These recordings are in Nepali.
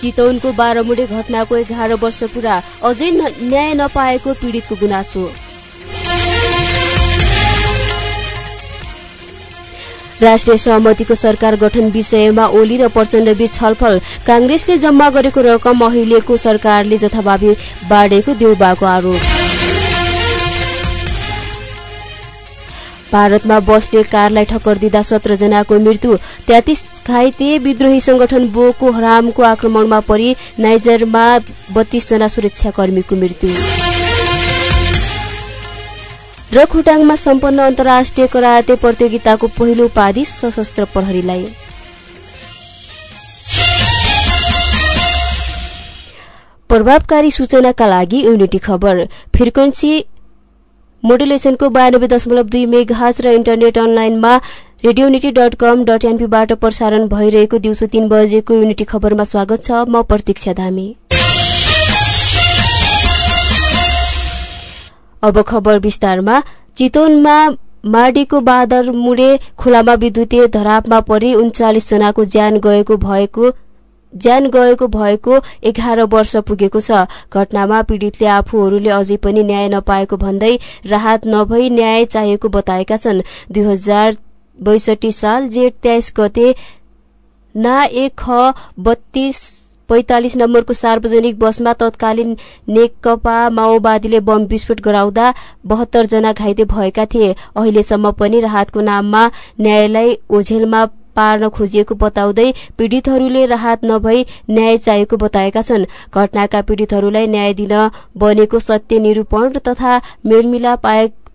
चितौनको बाह्रमुडे घटनाको एघार वर्ष पुरा अझै न्याय नपाएको पीडितको गुनासो। राष्ट्रिय सहमतिको सरकार गठन विषयमा ओली र प्रचण्डबीच छलफल। काङ्ग्रेसले जम्मा गरेको रकम अहिलेको सरकारले जथाभावी बाँडेको देउबाको आरोप। भारतमा बसले कारलाई ठक्कर दिँदा सत्र जनाको मृत्यु तेत्तिस घाइते विद्रोही संगठन बोको हरामको आक्रमणमा परि नाइजरमा बत्तीस जना सुरक्षाकर्मीको मृत्यु। र खुटाङमा सम्पन्न अन्तर्राष्ट्रिय कराते प्रतियोगिताको पहिलो उपाधि सशस्त्र प्रहरीलाई। प्रभावकारी सूचनाका लागि युनिटी खबर फ्रिक्वेन्सी मोडुलेसनको बयानब्बे दशमलव दुई मेघाज र इन्टरनेट अनलाइनमा रेडियोनिटी डट कम डट एनपीबाट प्रसारण भइरहेको दिउँसो तीन बजेको युनिटी खबरमा स्वागत छ। म प्रतीक्षा धामी। अब खबर विस्तारमा। चितवनमा माडीको बादर मुडे खोलामा विद्युतीय धरापमा परि उन्चालिस जनाको ज्यान गएको भएको ज्यान गएको भएको एघार वर्ष पुगेको छ। घटनामा पीड़ितले आफूहरूले अझै पनि न्याय नपाएको भन्दै राहत नभई न्याय चाहिएको बताएका छन्। दुई हजार बैसठी साल जेठ तेइस गते ना एक ख बत्तीस पैंतालिस नम्बरको सार्वजनिक बसमा तत्कालीन नेकपा माओवादीले बम विस्फोट गराउँदा बहत्तर जना घाइते भएका थिए। अहिलेसम्म पनि राहतको नाममा न्यायालय ओझेलमा पार्न खोजिएको बताउँदै पीड़ितहरूले राहत नभई न्याय चाहिएको बताएका छन्। घटनाका पीड़ितहरूलाई न्याय दिन बनेको सत्य निरूपण तथा मेलमिलाप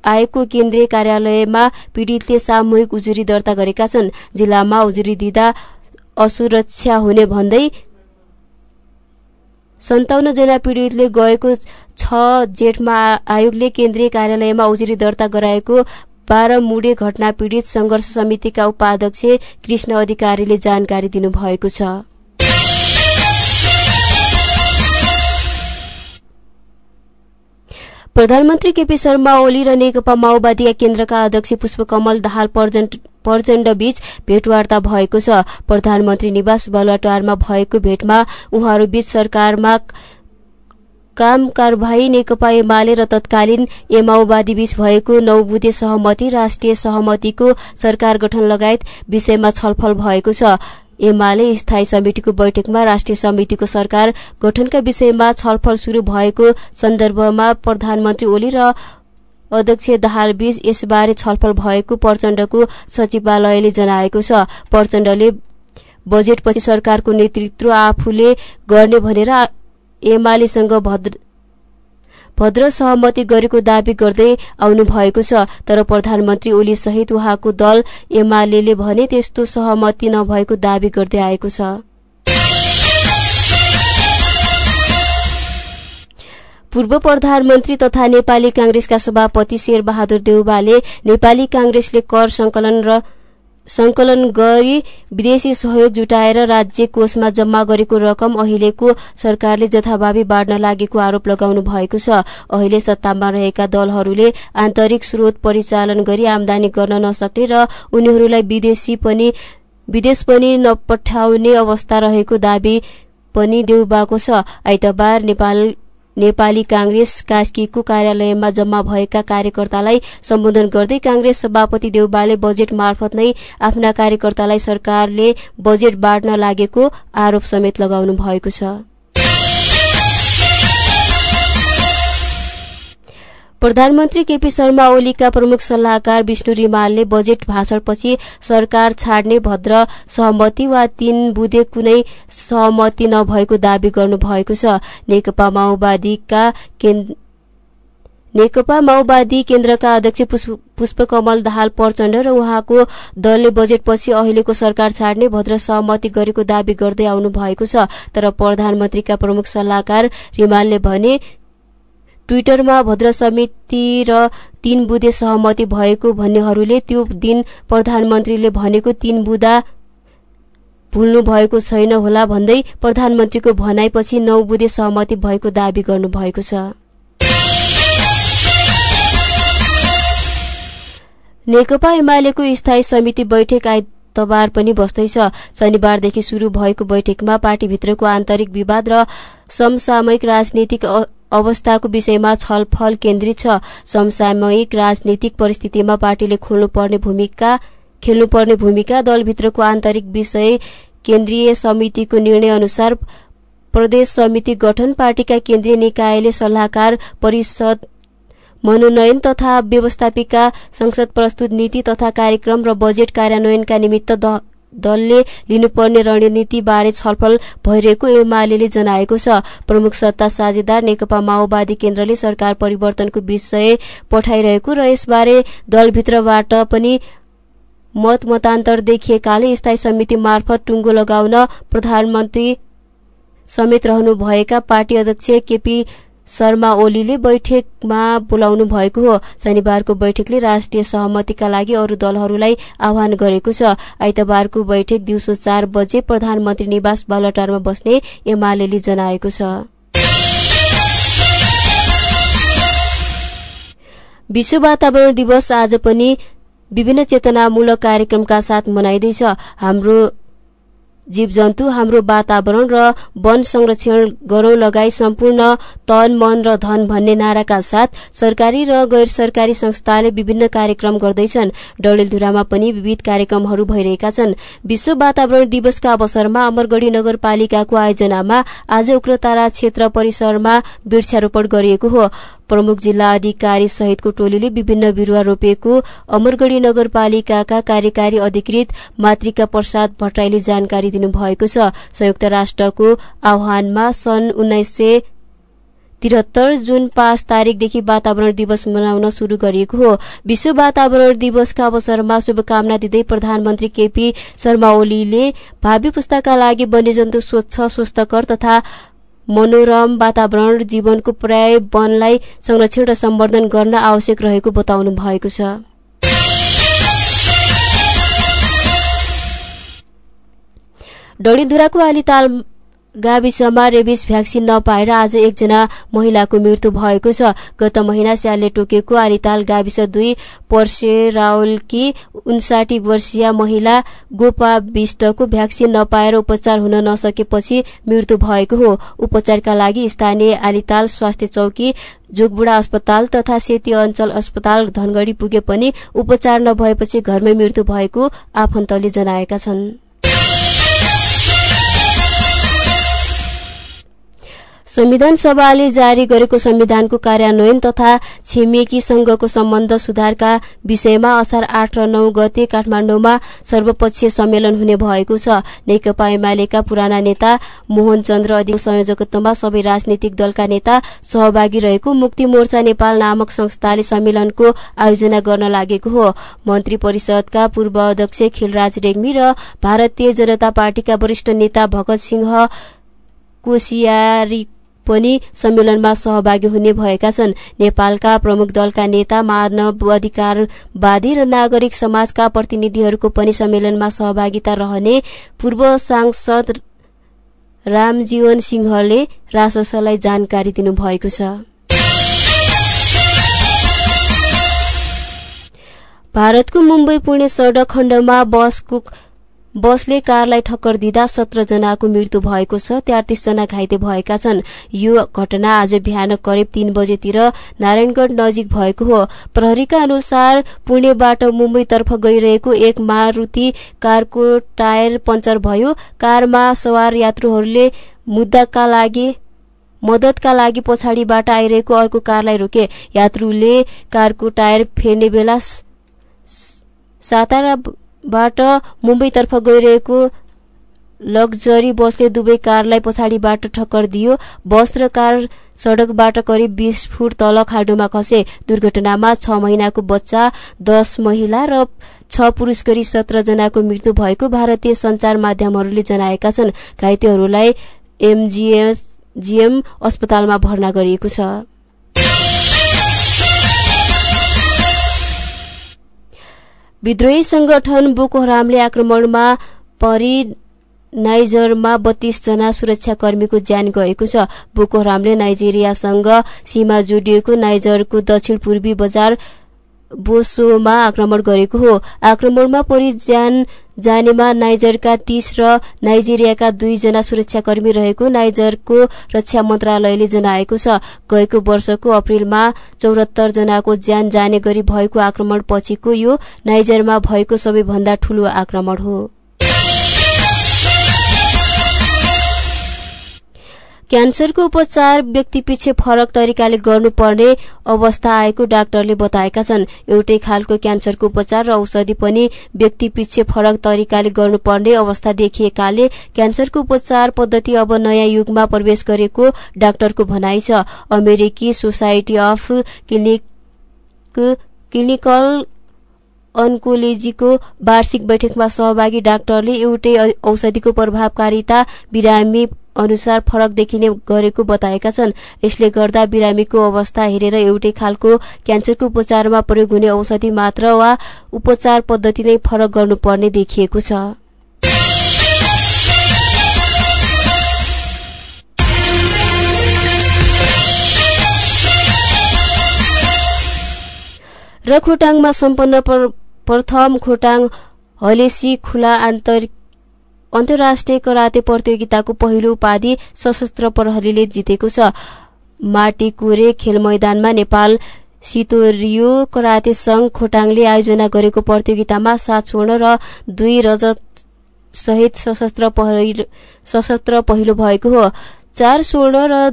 आएको केन्द्रीय कार्यालयमा पीड़ितले सामूहिक उजुरी दर्ता गरेका छन्। जिल्लामा उजुरी दिँदा असुरक्षा हुने भन्दै सन्ताउन्न जना पीड़ितले गएको छ जेठमा आयोगले केन्द्रीय कार्यालयमा उजुरी दर्ता गराएको बाह्र मुडे घटना पीड़ित संघर्ष समितिका उपाध्यक्ष कृष्ण अधिकारीले जानकारी दिनुभएको छ। प्रधानमन्त्री केपी शर्मा ओली र नेकपा माओवादीका केन्द्रका अध्यक्ष पुष्पकमल दाहाल प्रचण्ड बीच भेटवार्ता भएको छ। प्रधानमन्त्री निवास बालुवाटारमा भएको भेटमा उहाँहरूबीच सरकारमा काम कारवाही नेकपा एमाले र तत्कालीन ए माओवादी बीच भएको नौ बुधे सहमति राष्ट्रिय सहमतिको सरकार गठन लगायत विषयमा छलफल भएको छ। एमाले स्थायी समितिको बैठकमा राष्ट्रिय समितिको सरकार गठनका विषयमा छलफल शुरू भएको सन्दर्भमा प्रधानमन्त्री ओली र अध्यक्ष दाहालबीच यसबारे छलफल भएको प्रचण्डको सचिवालयले जनाएको छ। प्रचण्डले बजेटपछि सरकारको नेतृत्व आफूले गर्ने भनेर एमालेसँग भद्र भद्र सहमति गरेको दावी गर्दै आउनु भएको छ तर प्रधानमन्त्री ओली सहित उहाँको दल एमाले भने त्यस्तो सहमति नभएको दावी गर्दै आएको छ। पूर्व प्रधानमन्त्री तथा नेपाली कांग्रेसका सभापति शेरबहादुर देउबाले नेपाली कांग्रेसले कर संकलन र संकलन गरी विदेशी सहयोग जुटाएर राज्य कोषमा जम्मा गरेको रकम अहिलेको सरकारले जथाभावी बाँड्न लागेको आरोप लगाउनु भएको छ। अहिले सत्तामा रहेका दलहरूले आन्तरिक स्रोत परिचालन गरी आमदानी गर्न नसक्ने र उनीहरूलाई विदेशी पनि विदेश पनि नपठाउने अवस्था रहेको दावी पनि देउबाको छ। आइतबार नेपाल नेपाली कांग्रेस कास्कीको कार्यालयमा जम्मा भएका कार्यकर्तालाई सम्बोधन गर्दै कांग्रेस सभापति देउबाले बजेट मार्फत नै आफ्ना कार्यकर्तालाई सरकारले बजेट बाँड्न लागेको आरोप समेत लगाउनु भएको छ। प्रधानमन्त्री केपी शर्मा ओलीका प्रमुख सल्लाहकार विष्णु रिमालले बजेट भाषणपछि सरकार छाड्ने भद्र सहमति वा तीन बुधे कुनै सहमति नभएको दावी गर्नुभएको छ। नेकपा माओवादीका नेकपा माओवादी केन्द्रका अध्यक्ष पुष्पकमल दाहाल प्रचण्ड र उहाँको दलले बजेटपछि अहिलेको सरकार छाड्ने भद्र सहमति गरेको दावी गर्दै आउनु भएको छ। तर प्रधानमन्त्रीका प्रमुख सल्लाहकार रिमालले भने ट्विटरमा भद्र समिति र तीन बुधे सहमति भएको भन्नेहरूले त्यो दिन प्रधानमन्त्रीले भनेको तीन बुधा भुल्नु भएको छैन होला भन्दै प्रधानमन्त्रीको भनाइपछि नौ बुधे सहमति भएको दावी गर्नुभएको छ। नेकपा एमालेको स्थायी समिति बैठक तबार पनि बस्दैछ। शनिबारदेखि शुरू भएको बैठकमा पार्टीभित्रको आन्तरिक विवाद र समसामयिक राजनीतिक अवस्थाको विषयमा छलफल केन्द्रित छ। समसामयिक राजनीतिक परिस्थितिमा पार्टीले खोल्नुपर्ने भूमिका खेल्नुपर्ने भूमिका दलभित्रको आन्तरिक विषय केन्द्रीय समितिको निर्णय अनुसार प्रदेश समिति गठन पार्टीका केन्द्रीय निकायले सल्लाहकार परिषद मनोनयन तथा व्यवस्थापिका संसद प्रस्तुत नीति तथा कार्यक्रम र बजेट कार्यान्वयनका निमित्त दलले लिनुपर्ने रणनीतिबारे छलफल भइरहेको एमाले जनाएको छ। प्रमुख सत्ता साझेदार नेकपा माओवादी केन्द्रले सरकार परिवर्तनको विषय पठाइरहेको र यसबारे दलभित्रबाट पनि मत मतान्तर देखिएकाले स्थायी समिति मार्फत टुङ्गो लगाउन प्रधानमन्त्री समेत रहनुभएका पार्टी अध्यक्ष केपी शर्मा ओलीले बैठकमा बोलाउनु भएको हो। शनिबारको बैठकले राष्ट्रिय सहमतिका लागि अरू दलहरूलाई आह्वान गरेको छ। आइतबारको बैठक दिउँसो चार बजे प्रधानमन्त्री निवास बालटारमा बस्ने एमाले जनाएको छ। विश्व वातावरण दिवस आज पनि विभिन्न चेतनामूलक कार्यक्रमका साथ मनाइँदैछ। हाम्रो जीवजन्तु हाम्रो वातावरण र वन संरक्षण गरौं लगाई सम्पूर्ण तन मन र धन भन्ने नाराका साथ सरकारी र गैर सरकारी संस्थाले विभिन्न कार्यक्रम गर्दैछन्। डडेलधुरामा पनि विविध कार्यक्रमहरू भइरहेका छन्। विश्व वातावरण दिवसका अवसरमा अमरगढ़ी नगरपालिकाको आयोजनामा आज उग्रतारा क्षेत्र परिसरमा वृक्षारोपण गरिएको हो। प्रमुख जिल्ला अधिकारी सहितको टोलीले विभिन्न बिरूवा रोपिएको अमरगढ़ी नगरपालिकाका कार्यकारी अधिकृत मातृका प्रसाद भट्टराईले जानकारी दिनुभएको छ। संयुक्त राष्ट्रको आह्वानमा सन् उन्नाइस सय त्रिहत्तर जुन पाँच तारिकदेखि वातावरण दिवस मनाउन शुरू गरिएको हो। विश्व वातावरण दिवसका अवसरमा शुभकामना दिँदै प्रधानमन्त्री केपी शर्मा ओलीले भावी पुस्ताका लागि वन्यजन्तु स्वच्छ स्वस्थकर तथा मनोरम वातावरण जीवनको पर्याय वनलाई संरक्षण र सम्वर्धन गर्न आवश्यक रहेको बताउनु भएको छ। डढीधुराको आलिताल गाविसमा रेबिस भ्याक्सिन नपाएर आज एकजना महिलाको मृत्यु भएको छ। गत महिना स्यालले टोकेको आलिताल गाविस दुई पर्से रावलकी उन्साठी वर्षीय महिला गोपा विष्टको भ्याक्सिन नपाएर उपचार हुन नसकेपछि मृत्यु भएको हो। उपचारका लागि स्थानीय आलिताल स्वास्थ्य चौकी जोगबुडा अस्पताल तथा सेती अञ्चल अस्पताल धनगढ़ी पुगे पनि उपचार नभएपछि घरमै मृत्यु भएको आफन्तले जनाएका छन्। संविधान सभाले जारी गरेको संविधानको कार्यान्वयन तथा छिमेकीसँगको सम्बन्ध सुधारका विषयमा असार आठ र नौ गते काठमाडौँमा सर्वपक्षीय सम्मेलन हुने भएको छ। नेकपा एमालेका पुराना नेता मोहन चन्द्र अधिक संयोजकत्वमा सबै राजनीतिक दलका नेता सहभागी रहेको मुक्ति मोर्चा नेपाल नामक संस्थाले सम्मेलनको आयोजना गर्न लागेको हो। मन्त्री परिषदका पूर्व अध्यक्ष खिलराज रेग्मी र भारतीय जनता पार्टीका वरिष्ठ नेता भगत सिंह कोसियारी पनि सम्मेलनमा सहभागी हुने भएका छन्। नेपालका प्रमुख दलका नेता मानव अधिकारवादी र नागरिक समाजका प्रतिनिधिहरूको पनि सम्मेलनमा सहभागिता रहने पूर्व सांसद रामजीवन सिंहले राजसलाई जानकारी दिनुभएको छ। भारतको मुम्बई पुणे सड़क खण्डमा बसको बसले कारलाई ठक्कर दिँदा सत्र जनाको मृत्यु भएको छ तेत्तिस जना घाइते भएका छन्। यो घटना आज बिहान करिब तीन बजेतिर नारायणगढ़ नजिक भएको हो। प्रहरीका अनुसार पुणेबाट मुम्बईतर्फ गइरहेको एक मारुति कारको टायर पञ्चर भयो। कारमा सवार यात्रुहरूले मुद्दाका लागि मदतका लागि पछाडिबाट आइरहेको अर्को कारलाई रोके। यात्रुले कारको टायर फेर्ने बेला सातारा बाट मुम्बईतर्फ गइरहेको लग्जरी बसले दुवै कारलाई पछाडिबाट ठक्कर दियो। बस र कार सड़कबाट करिब बीस फुट तल खाल्डोमा खसे। दुर्घटनामा छ महिनाको बच्चा दस महिला र छ पुरुष गरी सत्र जनाको मृत्यु भएको भारतीय संचार माध्यमहरूले जनाएका छन्। घाइतेहरूलाई एमजीएम अस्पतालमा भर्ना गरिएको छ। विद्रोही संगठन बोको हरामले आक्रमणमा परि नाइजरमा बत्तीस जना सुरक्षाकर्मीको ज्यान गएको छ। बोको हरामले नाइजेरियासँग सीमा जोडिएको नाइजरको दक्षिण पूर्वी बजार बोसोमा आक्रमण गरेको हो। आक्रमणमा परि ज्यान जानेमा नाइजरका तीस र नाइजेरियाका दुईजना सुरक्षाकर्मी रहेको नाइजरको रक्षा मन्त्रालयले जनाएको छ। गएको वर्षको अप्रेलमा चौरात्तर जनाको ज्यान जाने गरी भएको आक्रमण पछिको यो नाइजरमा भएको सबैभन्दा ठूलो आक्रमण हो। क्यान्सरको उपचार व्यक्तिपिच्छे फरक तरिकाले गर्नुपर्ने अवस्था आएको डाक्टरले बताएका छन्। एउटै खालको क्यान्सरको उपचार र औषधि पनि व्यक्तिपिच्छे फरक तरिकाले गर्नुपर्ने अवस्था देखिएकाले क्यान्सरको उपचार पद्धति अब नयाँ युगमा प्रवेश गरेको डाक्टरको भनाइ छ। अमेरिकी सोसाइटी अफ क्लिनिक क्लिनिकल अन्कोलोजीको वार्षिक बैठकमा सहभागी डाक्टरले एउटै औषधिको प्रभावकारिता बिरामी अनुसार फरक देखिने गरेको बताएका छन्। यसले गर्दा बिरामीको अवस्था हेरेर एउटै खालको क्यान्सरको उपचारमा प्रयोग हुने औषधि मात्र वा उपचार पद्धति नै फरक गर्नुपर्ने देखिएको छ। र खोटाङमा सम्पन्न प्रथम खोटाङ हलेसी खुला अन्तर्राष्ट्रिय कराते प्रतियोगिताको पहिलो उपाधि सशस्त्र प्रहरीले जितेको छ। माटीकुरे खेल मैदानमा नेपाल सितोरियो कराते संघ खोटाङले आयोजना गरेको प्रतियोगितामा सात स्वर्ण र दुई रजत सहित सशस्त्र पहिलो भएको हो। चार स्वर्ण र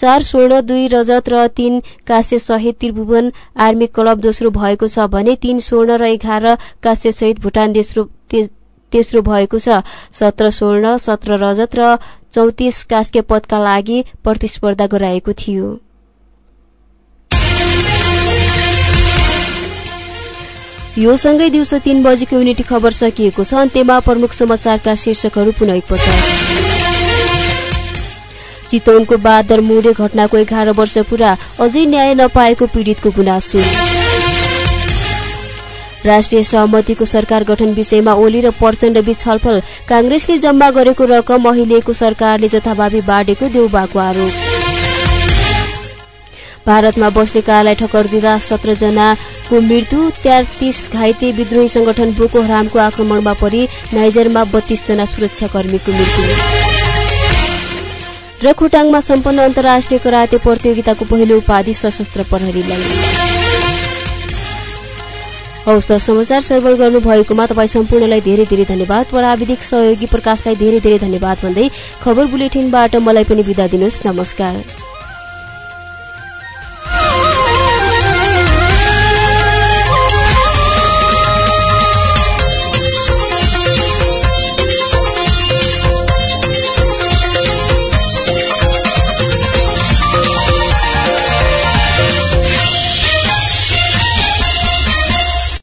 चार स्वर्ण दुई रजत र तीन काश्य सहित त्रिभुवन आर्मी क्लब दोस्रो भएको छ भने तीन स्वर्ण र एघार काश्य सहित भुटान दोस्रो तेस्रो भएको छ। सत्र स्वर्ण सत्र रजत र चौतिस कास्के पदका लागि प्रतिस्पर्धा गराएको थियो। यो सँगै दिउँसो तीन बजेको युनिटी खबर सकिएको छ। अन्त्यमा प्रमुख समाचारका शीर्षकहरू पुनः एकपल्ट चितवनको बादर मुरे घटनाको एघार वर्ष पुरा अझै न्याय नपाएको पीड़ितको गुनासो। राष्ट्रिय सहमतिको सरकार गठन विषयमा ओली र प्रचण्ड बीच छलफल कांग्रेसले जम्मा गरेको रकम अहिलेको सरकारले जथाभावी बाँडेको देउबाको आरोप। भारतमा बस्नेकालाई ठक्कर दिँदा सत्रजनाको मृत्यु तेत्तिस घाइते विद्रोही संगठन बोको हरामको आक्रमणमा परि नाइजरमा बत्तीसजना सुरक्षाकर्मीको मृत्यु। र खोटाङमा सम्पन्न अन्तर्राष्ट्रिय कराते प्रतियोगिताको पहिलो उपाधि सशस्त्र प्रहरीलाई। हौस् त समाचार सर्वर गर्नुभएकोमा तपाईँ सम्पूर्णलाई धेरै धेरै धन्यवाद। प्राविधिक सहयोगी प्रकाशलाई धेरै धेरै धन्यवाद भन्दै खबर बुलेटिनबाट मलाई पनि बिदा दिनुहोस्। नमस्कार।